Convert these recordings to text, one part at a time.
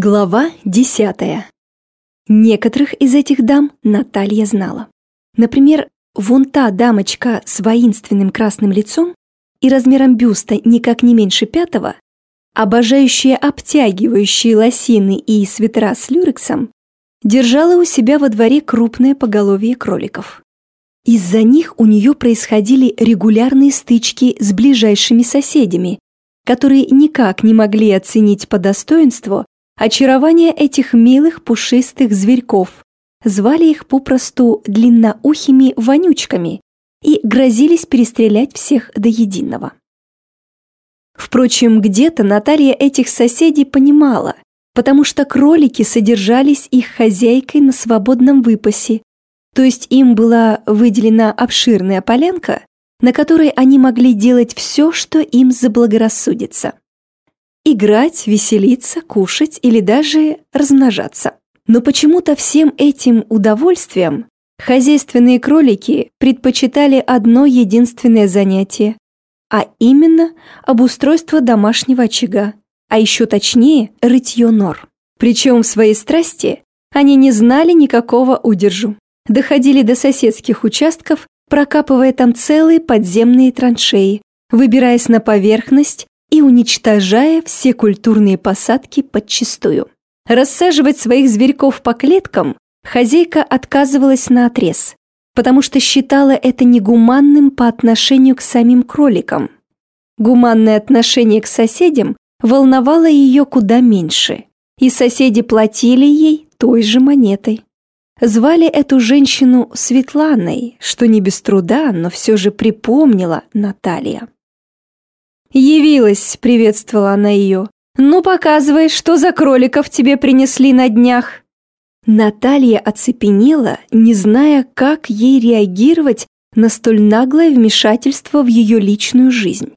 Глава десятая. Некоторых из этих дам Наталья знала. Например, вон та дамочка с воинственным красным лицом и размером бюста никак не меньше пятого, обожающая обтягивающие лосины и свитера с люрексом, держала у себя во дворе крупное поголовье кроликов. Из-за них у нее происходили регулярные стычки с ближайшими соседями, которые никак не могли оценить по достоинству очарование этих милых пушистых зверьков. Звали их попросту длинноухими вонючками и грозились перестрелять всех до единого. Впрочем, где-то Наталья этих соседей понимала, потому что кролики содержались их хозяйкой на свободном выпасе, то есть им была выделена обширная полянка, на которой они могли делать все, что им заблагорассудится. Играть, веселиться, кушать или даже размножаться. Но почему-то всем этим удовольствием хозяйственные кролики предпочитали одно единственное занятие, а именно обустройство домашнего очага, а еще точнее рытье нор. Причем в своей страсти они не знали никакого удержу. Доходили до соседских участков, прокапывая там целые подземные траншеи, выбираясь на поверхность и уничтожая все культурные посадки подчистую. Рассаживать своих зверьков по клеткам хозяйка отказывалась на отрез, потому что считала это негуманным по отношению к самим кроликам. Гуманное отношение к соседям волновало ее куда меньше, и соседи платили ей той же монетой. Звали эту женщину Светланой, что не без труда, но все же припомнила Наталья. «Явилась», — приветствовала она ее. «Ну, показывай, что за кроликов тебе принесли на днях». Наталья оцепенела, не зная, как ей реагировать на столь наглое вмешательство в ее личную жизнь.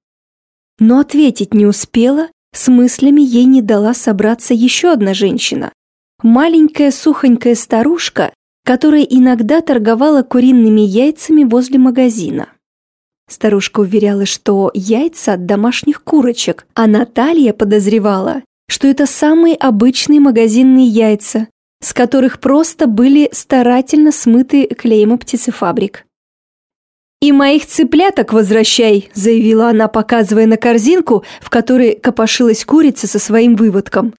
Но ответить не успела, с мыслями ей не дала собраться еще одна женщина. Маленькая сухонькая старушка, которая иногда торговала куриными яйцами возле магазина. Старушка уверяла, что яйца от домашних курочек, а Наталья подозревала, что это самые обычные магазинные яйца, с которых просто были старательно смыты клеем птицефабрик. «И моих цыпляток возвращай», — заявила она, показывая на корзинку, в которой копошилась курица со своим выводком.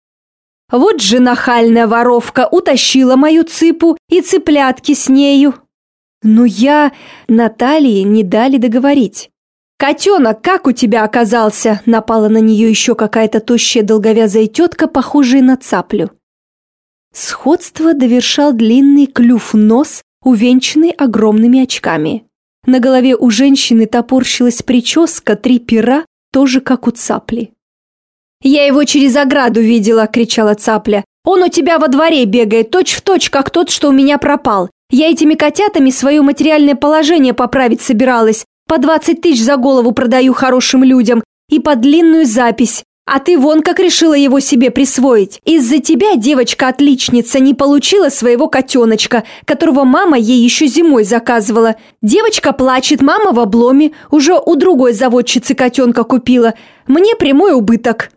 «Вот же нахальная воровка утащила мою цыпу и цыплятки с нею». «Но я...» Наталье не дали договорить. «Котенок, как у тебя оказался?» Напала на нее еще какая-то тощая долговязая тетка, похожая на цаплю. Сходство довершал длинный клюв-нос, увенчанный огромными очками. На голове у женщины топорщилась прическа, три пера, тоже как у цапли. «Я его через ограду видела!» – кричала цапля. «Он у тебя во дворе бегает, точь-в-точь, точь, как тот, что у меня пропал. Я этими котятами свое материальное положение поправить собиралась. По 20 тысяч за голову продаю хорошим людям и под длинную запись. А ты вон как решила его себе присвоить. Из-за тебя девочка-отличница не получила своего котеночка, которого мама ей еще зимой заказывала. Девочка плачет, мама в обломе, уже у другой заводчицы котенка купила. Мне прямой убыток.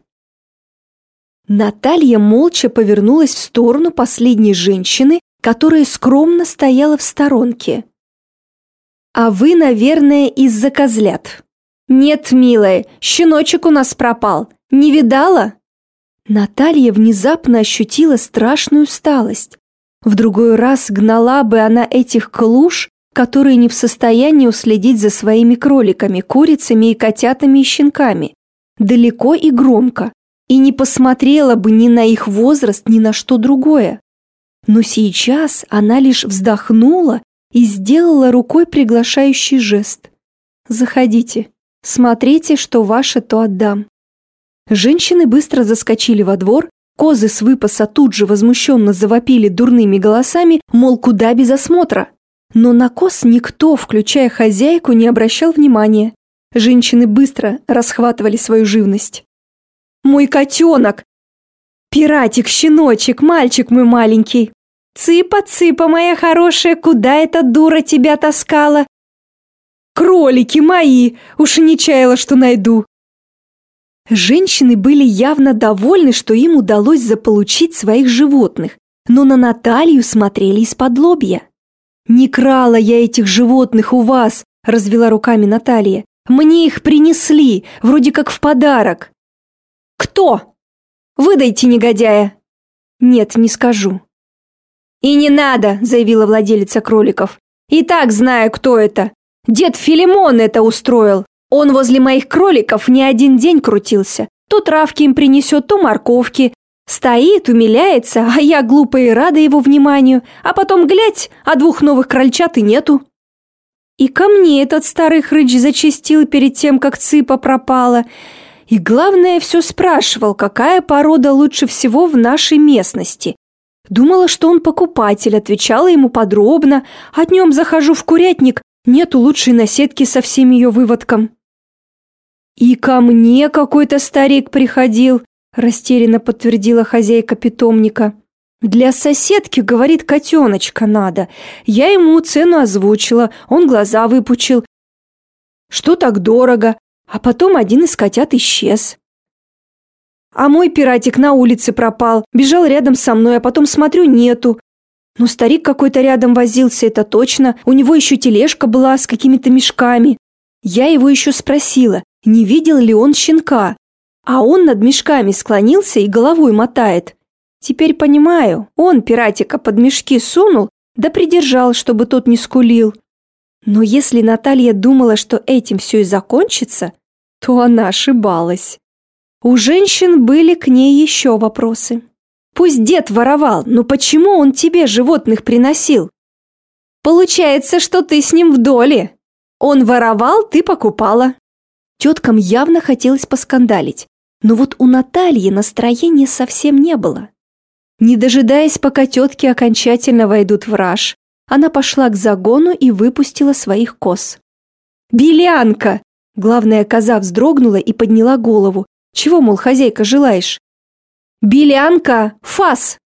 Наталья молча повернулась в сторону последней женщины, которая скромно стояла в сторонке. «А вы, наверное, из-за козлят». «Нет, милая, щеночек у нас пропал. Не видала?» Наталья внезапно ощутила страшную усталость. В другой раз гнала бы она этих клуш, которые не в состоянии уследить за своими кроликами, курицами и котятами и щенками, далеко и громко, и не посмотрела бы ни на их возраст, ни на что другое. Но сейчас она лишь вздохнула и сделала рукой приглашающий жест. «Заходите, смотрите, что ваше, то отдам». Женщины быстро заскочили во двор, козы с выпаса тут же возмущенно завопили дурными голосами, мол, куда без осмотра. Но на коз никто, включая хозяйку, не обращал внимания. Женщины быстро расхватывали свою живность. «Мой котенок! Пиратик, щеночек, мальчик мой маленький! «Цыпа, цыпа моя хорошая, куда эта дура тебя таскала?» «Кролики мои! Уж и не чаяла, что найду!» Женщины были явно довольны, что им удалось заполучить своих животных, но на Наталью смотрели из-под лобья. «Не крала я этих животных у вас», – развела руками Наталья. «Мне их принесли, вроде как в подарок». «Кто?» «Выдайте негодяя». «Нет, не скажу». «И не надо», – заявила владелица кроликов. «И так знаю, кто это. Дед Филимон это устроил. Он возле моих кроликов не один день крутился. То травки им принесет, то морковки, Стоит, умиляется, а я глупая и рада его вниманию, а потом глядь, а двух новых крольчат и нету. И ко мне этот старый хрыч зачастил перед тем, как цыпа пропала. И главное, все спрашивал, какая порода лучше всего в нашей местности. Думала, что он покупатель, отвечала ему подробно, а днем захожу в курятник, нету лучшей наседки со всем ее выводком. И ко мне какой-то старик приходил, растерянно подтвердила хозяйка питомника. «Для соседки, говорит, котеночка надо. Я ему цену озвучила, он глаза выпучил. Что так дорого? А потом один из котят исчез. А мой пиратик на улице пропал, бежал рядом со мной, а потом смотрю, нету. Но старик какой-то рядом возился, это точно. У него еще тележка была с какими-то мешками. Я его еще спросила, не видел ли он щенка. А он над мешками склонился и головой мотает. Теперь понимаю, он пиратика под мешки сунул, да придержал, чтобы тот не скулил. Но если Наталья думала, что этим все и закончится, то она ошибалась. У женщин были к ней еще вопросы. Пусть дед воровал, но почему он тебе животных приносил? Получается, что ты с ним в доле. Он воровал, ты покупала. Теткам явно хотелось поскандалить. Но вот у Натальи настроения совсем не было. Не дожидаясь, пока тетки окончательно войдут в раж, она пошла к загону и выпустила своих коз. «Белянка!» Главная коза вздрогнула и подняла голову. «Чего, мол, хозяйка, желаешь?» «Белянка! Фас!»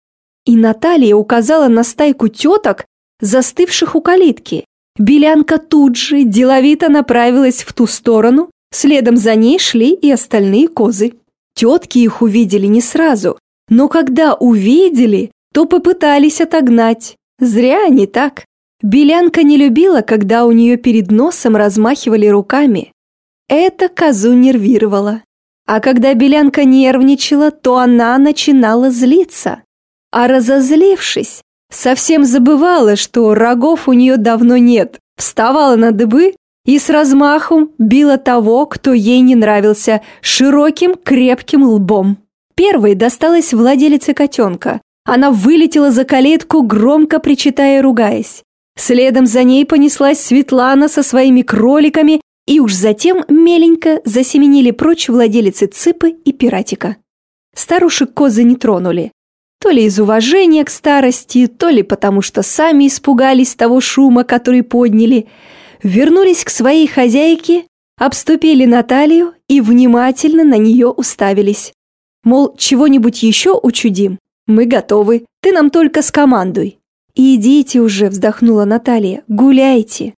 И Наталья указала на стайку теток, застывших у калитки. Белянка тут же деловито направилась в ту сторону, следом за ней шли и остальные козы. Тетки их увидели не сразу, но когда увидели, то попытались отогнать. Зря они так. Белянка не любила, когда у нее перед носом размахивали руками. Это козу нервировало. А когда Белянка нервничала, то она начинала злиться. А разозлившись, совсем забывала, что рогов у нее давно нет, вставала на дыбы и с размахом била того, кто ей не нравился, широким крепким лбом. Первой досталась владелице котенка. Она вылетела за калитку, громко причитая и ругаясь. Следом за ней понеслась Светлана со своими кроликами, и уж затем меленько засеменили прочь владелицы цыпы и пиратика. Старушек козы не тронули. То ли из уважения к старости, то ли потому что сами испугались того шума, который подняли – вернулись к своей хозяйке, обступили Наталью и внимательно на нее уставились. Мол, чего-нибудь еще учудим? Мы готовы, ты нам только скомандуй. «Идите уже», — вздохнула Наталья, — «гуляйте».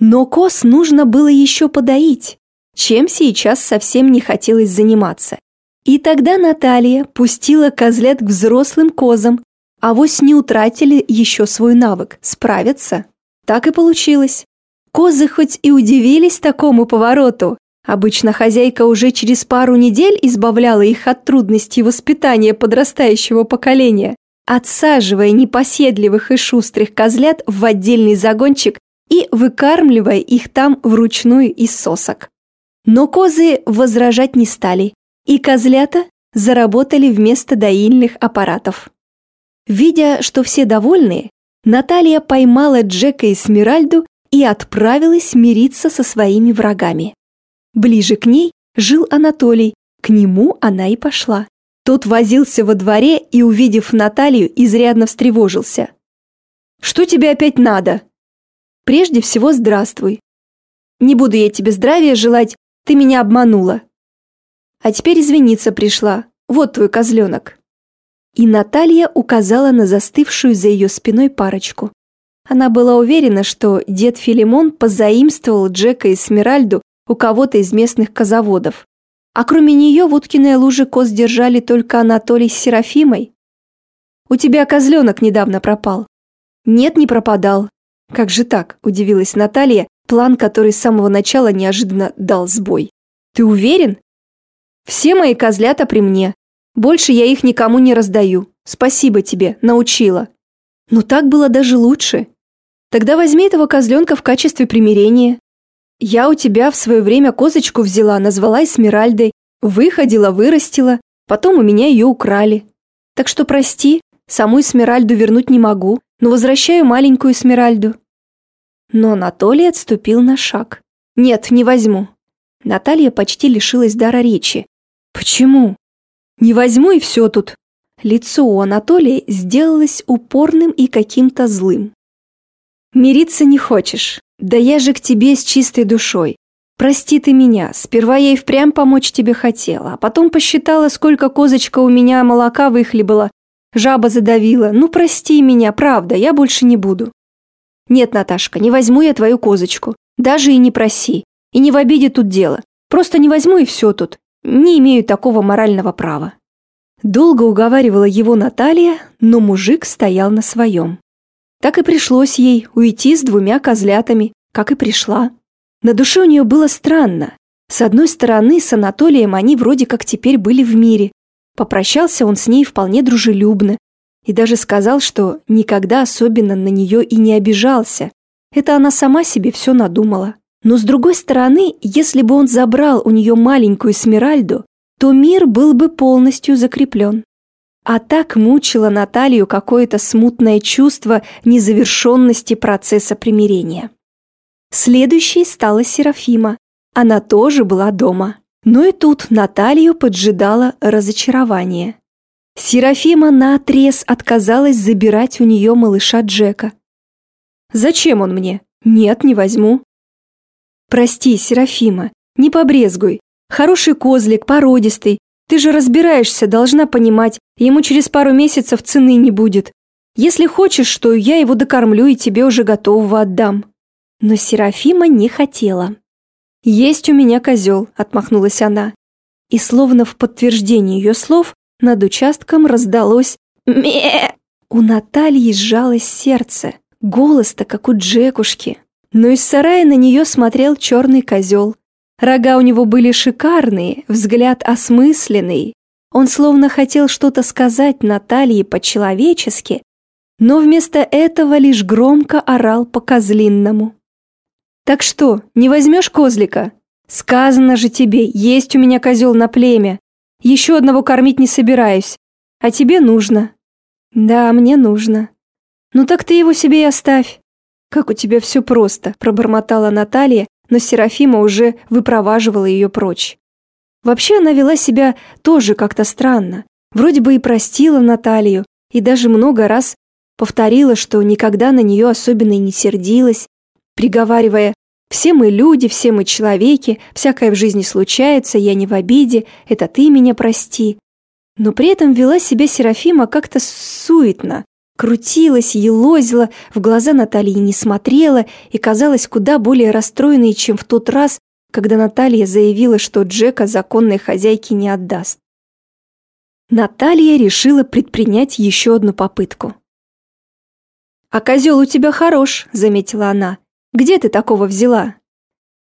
Но коз нужно было еще подоить, чем сейчас совсем не хотелось заниматься. И тогда Наталья пустила козлят к взрослым козам, а вось не утратили еще свой навык, справятся. Так и получилось. Козы хоть и удивились такому повороту. Обычно хозяйка уже через пару недель избавляла их от трудностей воспитания подрастающего поколения, отсаживая непоседливых и шустрых козлят в отдельный загончик и выкармливая их там вручную из сосок. Но козы возражать не стали, и козлята заработали вместо доильных аппаратов. Видя, что все довольны, Наталья поймала Джека и Смиральду и отправилась мириться со своими врагами. Ближе к ней жил Анатолий, к нему она и пошла. Тот возился во дворе и, увидев Наталью, изрядно встревожился. «Что тебе опять надо?» «Прежде всего, здравствуй. Не буду я тебе здравия желать, ты меня обманула. А теперь извиниться пришла, вот твой козленок». И Наталья указала на застывшую за ее спиной парочку. Она была уверена, что дед Филимон позаимствовал Джека и Смиральду у кого-то из местных козаводов. А кроме нее в уткиной луже коз держали только Анатолий с Серафимой. У тебя козленок недавно пропал. Нет, не пропадал. Как же так, удивилась Наталья, план, который с самого начала неожиданно дал сбой. Ты уверен? Все мои козлята при мне. Больше я их никому не раздаю. Спасибо тебе, научила. Но так было даже лучше. Тогда возьми этого козленка в качестве примирения. Я у тебя в свое время козочку взяла, назвала Эсмеральдой, выходила, вырастила, потом у меня ее украли. Так что прости, саму Эсмеральду вернуть не могу, но возвращаю маленькую Эсмеральду. Но Анатолий отступил на шаг. Нет, не возьму. Наталья почти лишилась дара речи. Почему? Не возьму и все тут. Лицо у Анатолия сделалось упорным и каким-то злым. Мириться не хочешь? Да я же к тебе с чистой душой. Прости ты меня, сперва я и впрямь помочь тебе хотела, а потом посчитала, сколько козочка у меня молока выхлебала, жаба задавила. Ну, прости меня, правда, я больше не буду. Нет, Наташка, не возьму я твою козочку. Даже и не проси. И не в обиде тут дело. Просто не возьму и все тут. Не имею такого морального права. Долго уговаривала его Наталья, но мужик стоял на своем. Так и пришлось ей уйти с двумя козлятами, как и пришла. На душе у нее было странно. С одной стороны, с Анатолием они вроде как теперь были в мире. Попрощался он с ней вполне дружелюбно и даже сказал, что никогда особенно на нее и не обижался. Это она сама себе все надумала. Но с другой стороны, если бы он забрал у нее маленькую Смиральду, то мир был бы полностью закреплен. А так мучило Наталью какое-то смутное чувство незавершенности процесса примирения. Следующей стала Серафима. Она тоже была дома. Но и тут Наталью поджидало разочарование. Серафима наотрез отказалась забирать у нее малыша Джека. «Зачем он мне? Нет, не возьму». «Прости, Серафима, не побрезгуй. Хороший козлик, породистый, ты же разбираешься, должна понимать, ему через пару месяцев цены не будет. Если хочешь, что я его докормлю и тебе уже готового отдам». Но Серафима не хотела. «Есть у меня козел», — отмахнулась она. И словно в подтверждение ее слов над участком раздалось «Ме!». У Натальи сжалось сердце. Голос-то как у Джекушки. Но из сарая на нее смотрел черный козел. Рога у него были шикарные, взгляд осмысленный. Он словно хотел что-то сказать Наталье по-человечески, но вместо этого лишь громко орал по-козлинному. «Так что, не возьмешь козлика? Сказано же тебе, есть у меня козел на племя. Еще одного кормить не собираюсь. А тебе нужно». «Да, мне нужно». «Ну так ты его себе и оставь». «Как у тебя все просто», – пробормотала Наталья, но Серафима уже выпроваживала ее прочь. Вообще она вела себя тоже как-то странно. Вроде бы и простила Наталью, и даже много раз повторила, что никогда на нее особенно и не сердилась, приговаривая «Все мы люди, все мы человеки, всякое в жизни случается, я не в обиде, это ты меня прости». Но при этом вела себя Серафима как-то суетно, крутилась, елозила, в глаза Натальи не смотрела и казалась куда более расстроенной, чем в тот раз, когда Наталья заявила, что Джека законной хозяйке не отдаст. Наталья решила предпринять еще одну попытку. «А козел у тебя хорош», — заметила она. «Где ты такого взяла?»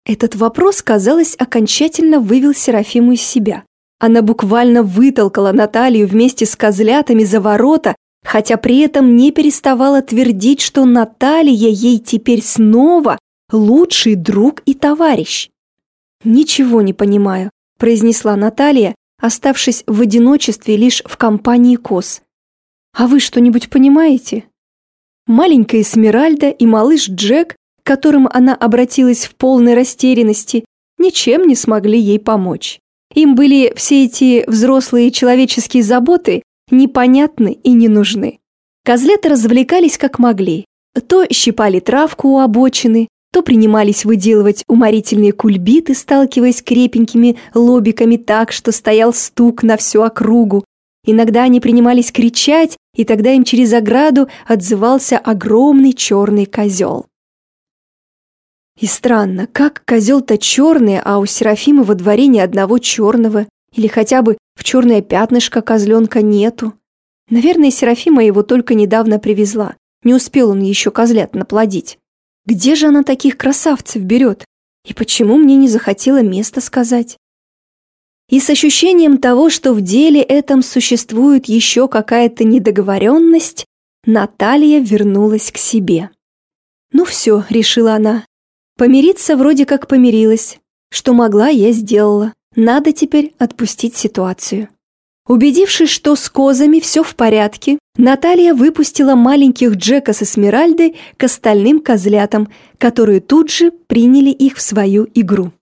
Этот вопрос, казалось, окончательно вывел Серафиму из себя. Она буквально вытолкала Наталью вместе с козлятами за ворота хотя при этом не переставала твердить, что Наталья ей теперь снова лучший друг и товарищ. «Ничего не понимаю», – произнесла Наталья, оставшись в одиночестве лишь в компании коз. «А вы что-нибудь понимаете?» Маленькая Эсмеральда и малыш Джек, к которым она обратилась в полной растерянности, ничем не смогли ей помочь. Им были все эти взрослые человеческие заботы непонятны и не нужны. Козлята развлекались как могли. То щипали травку у обочины, то принимались выделывать уморительные кульбиты, сталкиваясь крепенькими лобиками так, что стоял стук на всю округу. Иногда они принимались кричать, и тогда им через ограду отзывался огромный черный козел. И странно, как козел-то черный, а у Серафима во дворе ни одного черного, или хотя бы в черное пятнышко козленка нету. Наверное, Серафима его только недавно привезла. Не успел он еще козлят наплодить. Где же она таких красавцев берет? И почему мне не захотела место сказать? И с ощущением того, что в деле этом существует еще какая-то недоговоренность, Наталья вернулась к себе. «Ну все», — решила она. «Помириться вроде как помирилась. Что могла, я сделала. Надо теперь отпустить ситуацию». Убедившись, что с козами все в порядке, Наталья выпустила маленьких Джека с Эсмеральдой к остальным козлятам, которые тут же приняли их в свою игру.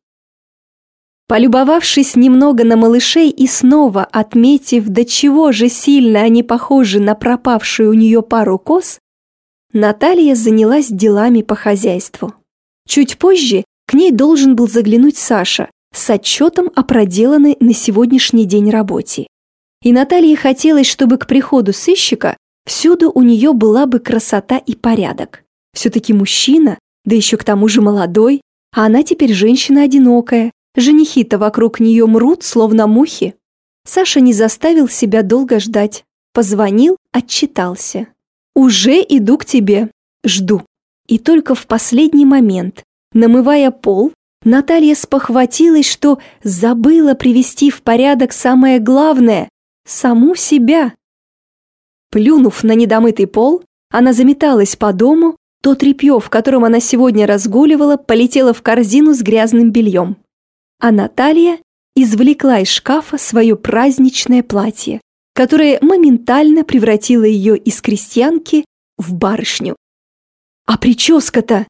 Полюбовавшись немного на малышей и снова отметив, до чего же сильно они похожи на пропавшую у нее пару коз, Наталья занялась делами по хозяйству. Чуть позже к ней должен был заглянуть Саша с отчетом о проделанной на сегодняшний день работе. И Наталье хотелось, чтобы к приходу сыщика всюду у нее была бы красота и порядок. Все-таки мужчина, да еще к тому же молодой, а она теперь женщина одинокая, женихи-то вокруг нее мрут, словно мухи. Саша не заставил себя долго ждать. Позвонил, отчитался. «Уже иду к тебе. Жду». И только в последний момент, намывая пол, Наталья спохватилась, что забыла привести в порядок самое главное саму себя. Плюнув на недомытый пол, она заметалась по дому, то тряпье, в котором она сегодня разгуливала, полетело в корзину с грязным бельем. А Наталья извлекла из шкафа свое праздничное платье, которое моментально превратило ее из крестьянки в барышню. А прическа-то!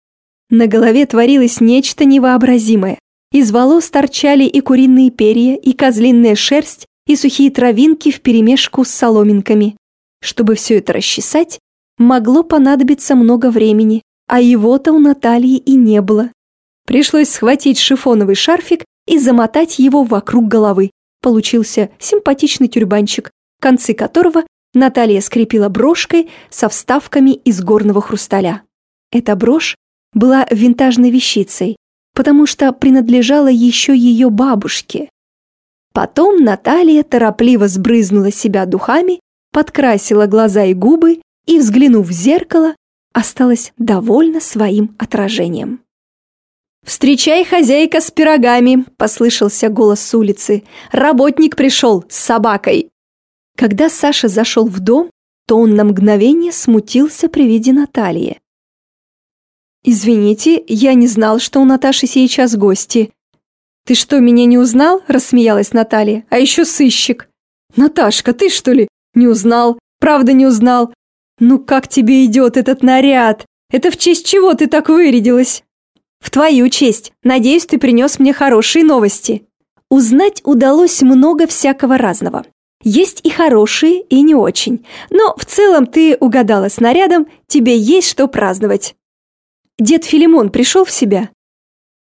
На голове творилось нечто невообразимое. Из волос торчали и куриные перья, и козлиная шерсть, и сухие травинки вперемешку с соломинками. Чтобы все это расчесать, могло понадобиться много времени, а его-то у Натальи и не было. Пришлось схватить шифоновый шарфик и замотать его вокруг головы. Получился симпатичный тюрбанчик, концы которого Наталья скрепила брошкой со вставками из горного хрусталя. Эта брошь была винтажной вещицей, потому что принадлежала еще ее бабушке, Потом Наталья торопливо сбрызнула себя духами, подкрасила глаза и губы и, взглянув в зеркало, осталась довольна своим отражением. «Встречай, хозяйка с пирогами!» – послышался голос с улицы. «Работник пришел с собакой!» Когда Саша зашел в дом, то он на мгновение смутился при виде Натальи. «Извините, я не знал, что у Наташи сейчас гости», «Ты что, меня не узнал?» – рассмеялась Наталья. «А еще сыщик». «Наташка, ты что ли? Не узнал? Правда не узнал? Ну как тебе идет этот наряд? Это в честь чего ты так вырядилась?» «В твою честь. Надеюсь, ты принес мне хорошие новости». Узнать удалось много всякого разного. Есть и хорошие, и не очень. Но в целом ты угадала с нарядом, тебе есть что праздновать. Дед Филимон пришел в себя?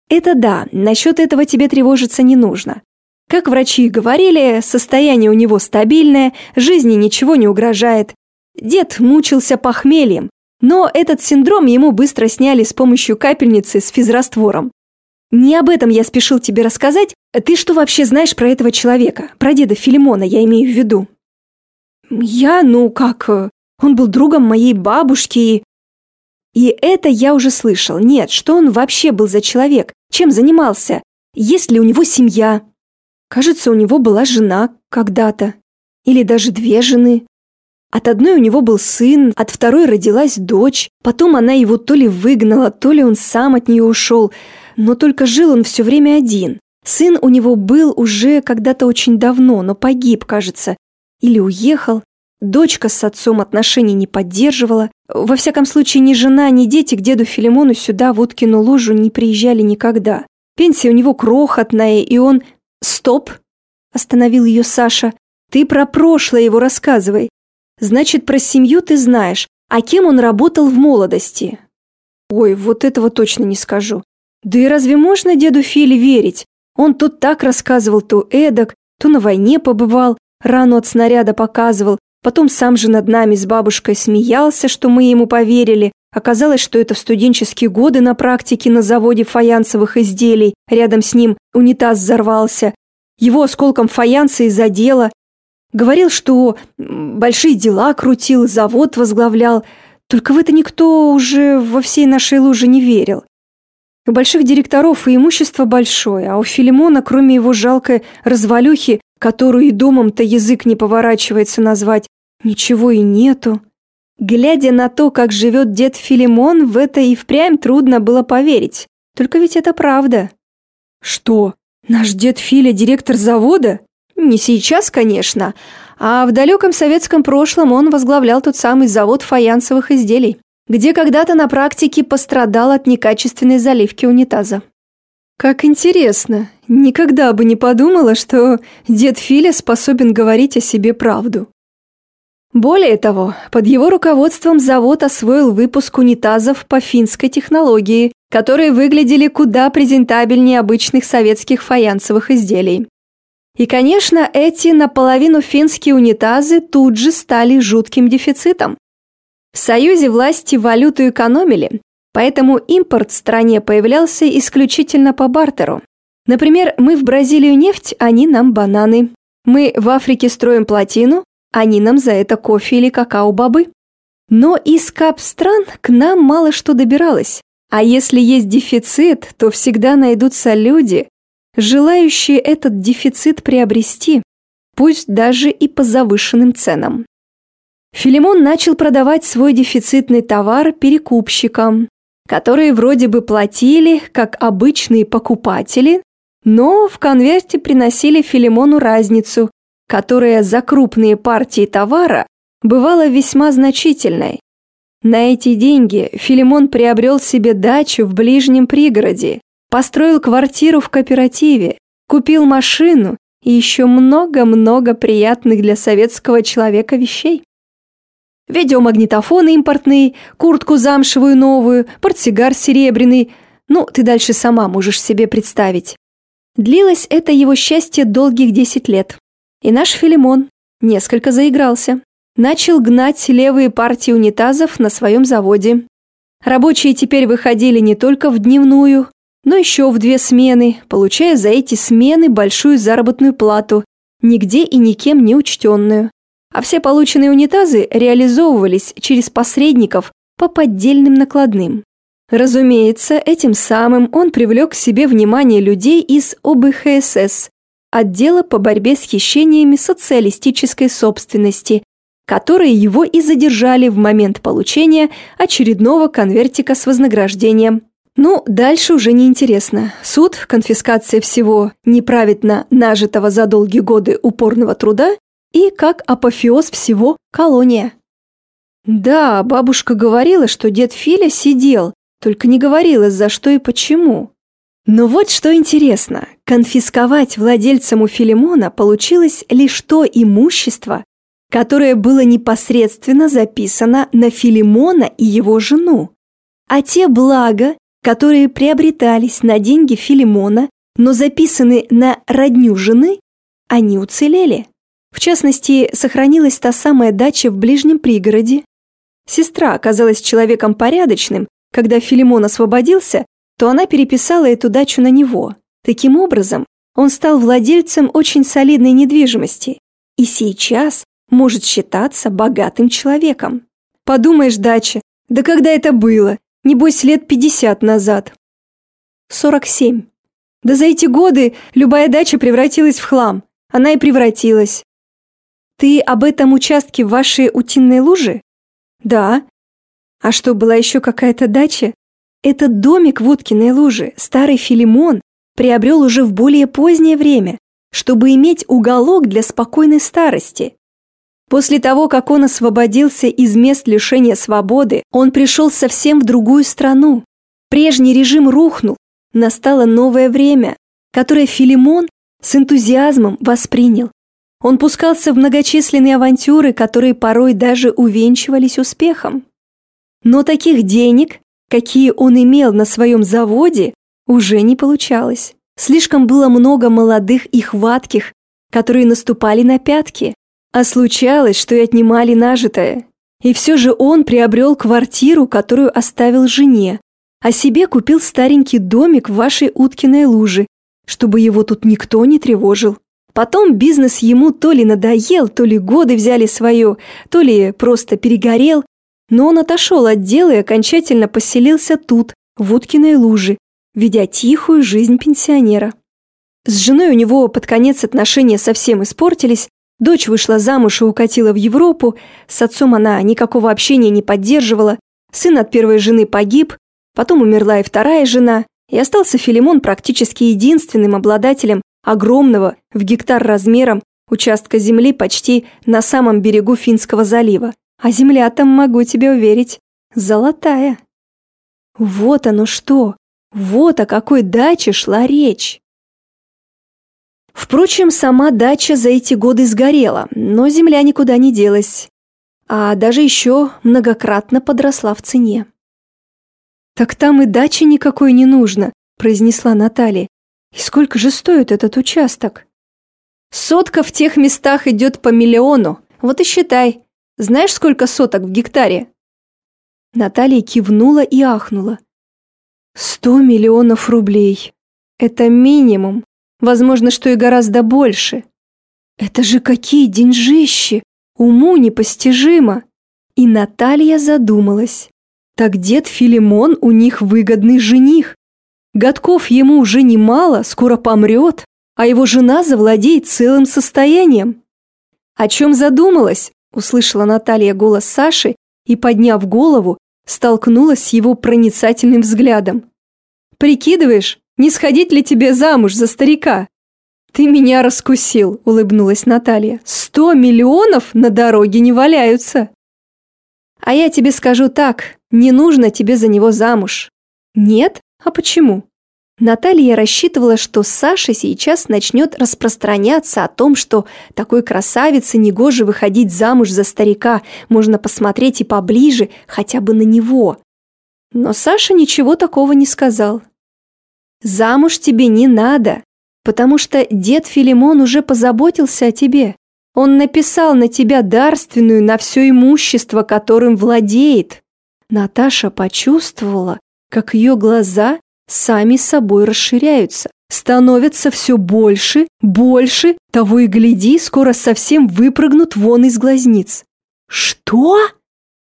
Это да, насчет этого тебе тревожиться не нужно. Как врачи говорили, состояние у него стабильное, жизни ничего не угрожает. Дед мучился похмельем, но этот синдром ему быстро сняли с помощью капельницы с физраствором. Не об этом я спешил тебе рассказать. Ты что вообще знаешь про этого человека? Про деда Филимона я имею в виду. Я, ну как, он был другом моей бабушки и... И это я уже слышал. Нет, что он вообще был за человек? Чем занимался? Есть ли у него семья? Кажется, у него была жена когда-то. Или даже две жены. От одной у него был сын, от второй родилась дочь. Потом она его то ли выгнала, то ли он сам от нее ушел. Но только жил он все время один. Сын у него был уже когда-то очень давно, но погиб, кажется. Или уехал. Дочка с отцом отношений не поддерживала. Во всяком случае, ни жена, ни дети к деду Филимону сюда, в Уткину лужу, не приезжали никогда. Пенсия у него крохотная, и он... «Стоп!» – остановил ее Саша. «Ты про прошлое его рассказывай. Значит, про семью ты знаешь. А кем он работал в молодости?» «Ой, вот этого точно не скажу. Да и разве можно деду Филе верить? Он то так рассказывал, то эдак, то на войне побывал, рану от снаряда показывал, Потом сам же над нами с бабушкой смеялся, что мы ему поверили, Оказалось, что это в студенческие годы на практике на заводе фаянсовых изделий. Рядом с ним унитаз взорвался. Его осколком фаянса и задело. Говорил, что большие дела крутил, завод возглавлял. Только в это никто уже во всей нашей луже не верил. У больших директоров и имущество большое, а у Филимона, кроме его жалкой развалюхи, которую и домом-то язык не поворачивается назвать, ничего и нету. Глядя на то, как живет дед Филимон, в это и впрямь трудно было поверить. Только ведь это правда. Что, наш дед Филя директор завода? Не сейчас, конечно, а в далеком советском прошлом он возглавлял тот самый завод фаянсовых изделий, где когда-то на практике пострадал от некачественной заливки унитаза. Как интересно, никогда бы не подумала, что дед Филя способен говорить о себе правду. Более того, под его руководством завод освоил выпуск унитазов по финской технологии, которые выглядели куда презентабельнее обычных советских фаянсовых изделий. И, конечно, эти наполовину финские унитазы тут же стали жутким дефицитом. В Союзе власти валюту экономили, поэтому импорт в стране появлялся исключительно по бартеру. Например, мы в Бразилию нефть, они нам бананы. Мы в Африке строим плотину, они нам за это кофе или какао-бобы. Но из кап-стран к нам мало что добиралось. А если есть дефицит, то всегда найдутся люди, желающие этот дефицит приобрести, пусть даже и по завышенным ценам. Филимон начал продавать свой дефицитный товар перекупщикам, которые вроде бы платили, как обычные покупатели, но в конверте приносили Филимону разницу, которая за крупные партии товара бывала весьма значительной. На эти деньги Филимон приобрел себе дачу в ближнем пригороде, построил квартиру в кооперативе, купил машину и еще много-много приятных для советского человека вещей. Видеомагнитофон импортный, куртку замшевую новую, портсигар серебряный. Ну, ты дальше сама можешь себе представить. Длилось это его счастье долгих 10 лет. И наш Филимон несколько заигрался. Начал гнать левые партии унитазов на своем заводе. Рабочие теперь выходили не только в дневную, но еще в две смены, получая за эти смены большую заработную плату, нигде и никем не учтенную. А все полученные унитазы реализовывались через посредников по поддельным накладным. Разумеется, этим самым он привлек к себе внимание людей из ОБХСС, отдела по борьбе с хищениями социалистической собственности, которые его и задержали в момент получения очередного конвертика с вознаграждением. Ну, дальше уже неинтересно. Суд, конфискация всего неправедно нажитого за долгие годы упорного труда и, как апофеоз всего, колония. Да, бабушка говорила, что дед Филя сидел, только не говорила, за что и почему. Но вот что интересно, конфисковать владельцам у Филимона получилось лишь то имущество, которое было непосредственно записано на Филимона и его жену. А те блага, которые приобретались на деньги Филимона, но записаны на родню жены, они уцелели. В частности, сохранилась та самая дача в ближнем пригороде. Сестра оказалась человеком порядочным, когда Филимон освободился, то она переписала эту дачу на него. Таким образом, он стал владельцем очень солидной недвижимости и сейчас может считаться богатым человеком. Подумаешь, дача, да когда это было? Небось, лет 50 назад. 47. Да за эти годы любая дача превратилась в хлам. Она и превратилась. Ты об этом участке в вашей утиной луже? Да. А что, была еще какая-то дача? Этот домик в Уткиной луже старый Филимон приобрел уже в более позднее время, чтобы иметь уголок для спокойной старости. После того, как он освободился из мест лишения свободы, он пришел совсем в другую страну. Прежний режим рухнул, настало новое время, которое Филимон с энтузиазмом воспринял. Он пускался в многочисленные авантюры, которые порой даже увенчивались успехом. Но таких денег, какие он имел на своем заводе, уже не получалось. Слишком было много молодых и хватких, которые наступали на пятки, а случалось, что и отнимали нажитое. И все же он приобрел квартиру, которую оставил жене, а себе купил старенький домик в вашей уткиной луже, чтобы его тут никто не тревожил. Потом бизнес ему то ли надоел, то ли годы взяли свое, то ли просто перегорел, но он отошел от дела и окончательно поселился тут, в Уткиной луже, ведя тихую жизнь пенсионера. С женой у него под конец отношения совсем испортились, дочь вышла замуж и укатила в Европу, с отцом она никакого общения не поддерживала, сын от первой жены погиб, потом умерла и вторая жена, и остался Филимон практически единственным обладателем огромного, в гектар размером, участка земли почти на самом берегу Финского залива. А земля там, могу тебе уверить, золотая. Вот оно что! Вот о какой даче шла речь! Впрочем, сама дача за эти годы сгорела, но земля никуда не делась, а даже еще многократно подросла в цене. «Так там и дачи никакой не нужно», – произнесла Наталья. «И сколько же стоит этот участок?» «Сотка в тех местах идет по миллиону, вот и считай. Знаешь, сколько соток в гектаре?» Наталья кивнула и ахнула. «Сто миллионов рублей. Это минимум. Возможно, что и гораздо больше. Это же какие деньжищи! Уму непостижимо!» И Наталья задумалась. Так дед Филимон у них выгодный жених. Годков ему уже немало, скоро помрет, а его жена завладеет целым состоянием. «О чем задумалась?» – услышала Наталья голос Саши и, подняв голову, столкнулась с его проницательным взглядом. «Прикидываешь, не сходить ли тебе замуж за старика?» «Ты меня раскусил», – улыбнулась Наталья. «Сто миллионов на дороге не валяются». «А я тебе скажу так, не нужно тебе за него замуж». «Нет? А почему?» Наталья рассчитывала, что Саша сейчас начнет распространяться о том, что такой красавице негоже выходить замуж за старика, можно посмотреть и поближе, хотя бы на него. Но Саша ничего такого не сказал. «Замуж тебе не надо, потому что дед Филимон уже позаботился о тебе. Он написал на тебя дарственную на все имущество, которым владеет». Наташа почувствовала, как ее глаза сами собой расширяются, становятся все больше, больше, того и гляди, скоро совсем выпрыгнут вон из глазниц. «Что?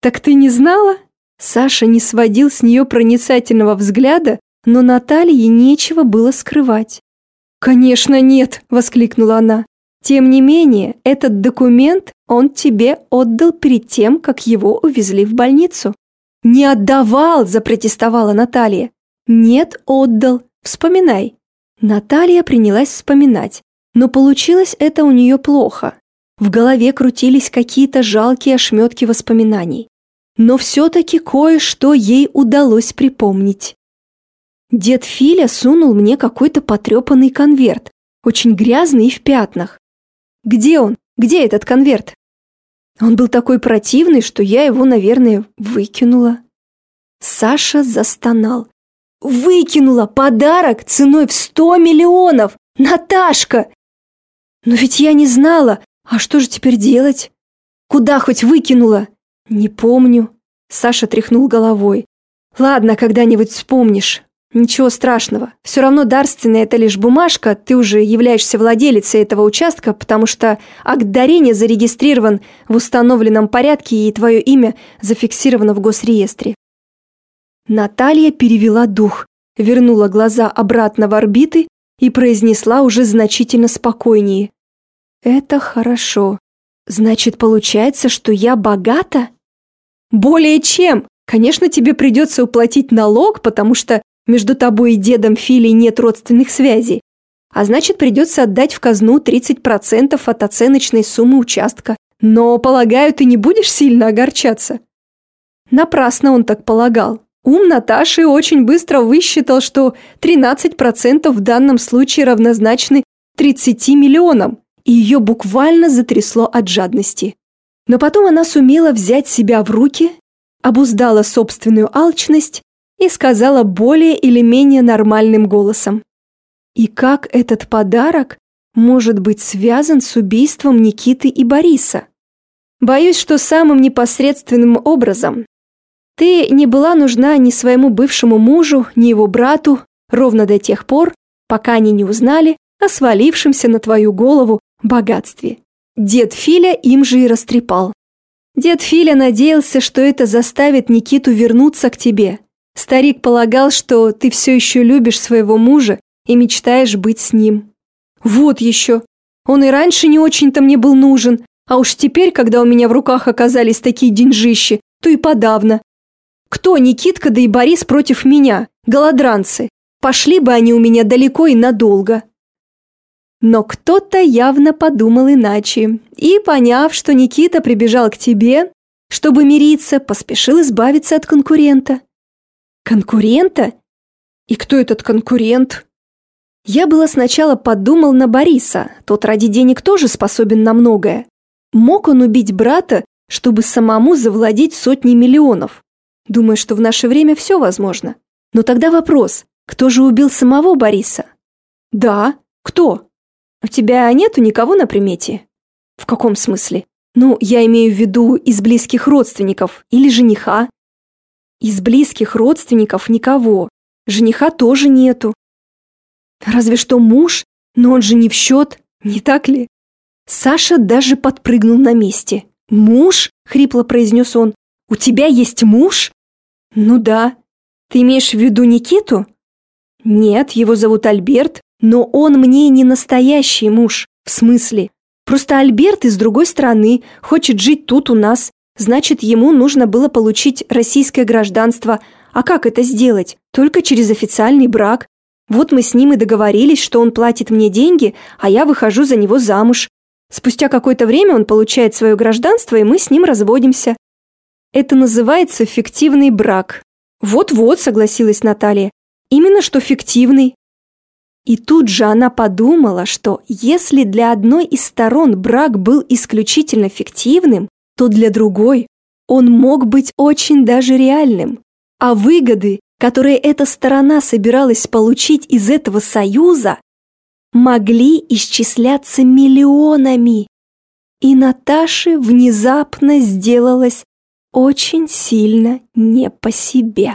Так ты не знала?» Саша не сводил с нее проницательного взгляда, но Наталье нечего было скрывать. «Конечно нет!» – воскликнула она. «Тем не менее, этот документ он тебе отдал перед тем, как его увезли в больницу». «Не отдавал!» – запротестовала Наталья. «Нет, отдал. Вспоминай». Наталья принялась вспоминать, но получилось это у нее плохо. В голове крутились какие-то жалкие ошметки воспоминаний. Но все-таки кое-что ей удалось припомнить. Дед Филя сунул мне какой-то потрепанный конверт, очень грязный и в пятнах. Где он? Где этот конверт? Он был такой противный, что я его, наверное, выкинула. Саша застонал. Выкинула подарок ценой в сто миллионов! Наташка! Но ведь я не знала. А что же теперь делать? Куда хоть выкинула? Не помню. Саша тряхнул головой. Ладно, когда-нибудь вспомнишь. Ничего страшного. Все равно дарственная это лишь бумажка, ты уже являешься владелицей этого участка, потому что акт дарения зарегистрирован в установленном порядке и твое имя зафиксировано в госреестре. Наталья перевела дух, вернула глаза обратно в орбиты и произнесла уже значительно спокойнее. «Это хорошо. Значит, получается, что я богата?» «Более чем! Конечно, тебе придется уплатить налог, потому что между тобой и дедом Филей нет родственных связей. А значит, придется отдать в казну 30% от оценочной суммы участка. Но, полагаю, ты не будешь сильно огорчаться?» Напрасно он так полагал. Ум Наташи очень быстро высчитал, что 13% в данном случае равнозначны 30 миллионам, и ее буквально затрясло от жадности. Но потом она сумела взять себя в руки, обуздала собственную алчность и сказала более или менее нормальным голосом. И как этот подарок может быть связан с убийством Никиты и Бориса? Боюсь, что самым непосредственным образом. Ты не была нужна ни своему бывшему мужу, ни его брату, ровно до тех пор, пока они не узнали о свалившемся на твою голову богатстве. Дед Филя им же и растрепал. Дед Филя надеялся, что это заставит Никиту вернуться к тебе. Старик полагал, что ты все еще любишь своего мужа и мечтаешь быть с ним. Вот еще. Он и раньше не очень-то мне был нужен, а уж теперь, когда у меня в руках оказались такие деньжищи, то и подавно. Кто Никитка да и Борис против меня? Голодранцы. Пошли бы они у меня далеко и надолго. Но кто-то явно подумал иначе и, поняв, что Никита прибежал к тебе, чтобы мириться, поспешил избавиться от конкурента. Конкурента? И кто этот конкурент? Я было сначала подумал на Бориса, тот ради денег тоже способен на многое. Мог он убить брата, чтобы самому завладеть сотней миллионов? Думаю, что в наше время все возможно. Но тогда вопрос, кто же убил самого Бориса? Да, кто? У тебя нету никого на примете? В каком смысле? Ну, я имею в виду из близких родственников или жениха. Из близких родственников никого. Жениха тоже нету. Разве что муж, но он же не в счет, не так ли? Саша даже подпрыгнул на месте. «Муж?» – хрипло произнес он. «У тебя есть муж?» «Ну да. Ты имеешь в виду Никиту?» «Нет, его зовут Альберт, но он мне не настоящий муж. В смысле? Просто Альберт из другой страны, хочет жить тут у нас. Значит, ему нужно было получить российское гражданство. А как это сделать? Только через официальный брак. Вот мы с ним и договорились, что он платит мне деньги, а я выхожу за него замуж. Спустя какое-то время он получает свое гражданство, и мы с ним разводимся. Это называется фиктивный брак. Вот-вот, согласилась Наталья. Именно что фиктивный. И тут же она подумала, что если для одной из сторон брак был исключительно фиктивным, то для другой он мог быть очень даже реальным. А выгоды, которые эта сторона собиралась получить из этого союза, могли исчисляться миллионами. И Наташе внезапно сделалось очень сильно не по себе.